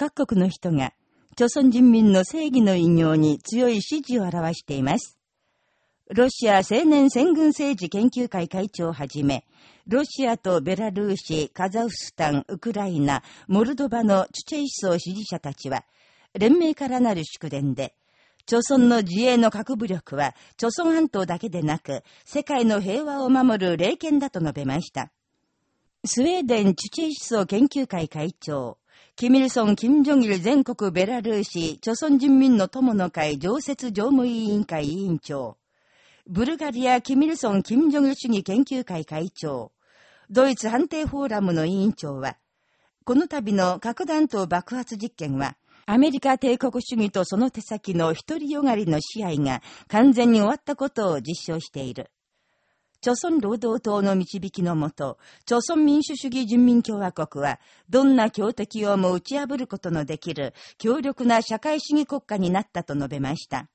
各国の人が、朝鮮人民の正義の偉業に強い支持を表しています。ロシア青年戦軍政治研究会会長をはじめ、ロシアとベラルーシ、カザフスタン、ウクライナ、モルドバのチュチェイ思想支持者たちは、連盟からなる祝電で、朝鮮の自衛の核武力は、朝鮮半島だけでなく、世界の平和を守る霊剣だと述べました。スウェーデンチュチェイ思想研究会会長、キミルソン・キム・ジョギル全国ベラルーシ、朝鮮人民の友の会常設常務委員会委員長、ブルガリア・キミルソン・キム・ジョギル主義研究会会長、ドイツ判定フォーラムの委員長は、この度の核弾頭爆発実験は、アメリカ帝国主義とその手先の独りよがりの支配が完全に終わったことを実証している。朝鮮労働党の導きのもと、朝鮮民主主義人民共和国は、どんな強敵をも打ち破ることのできる強力な社会主義国家になったと述べました。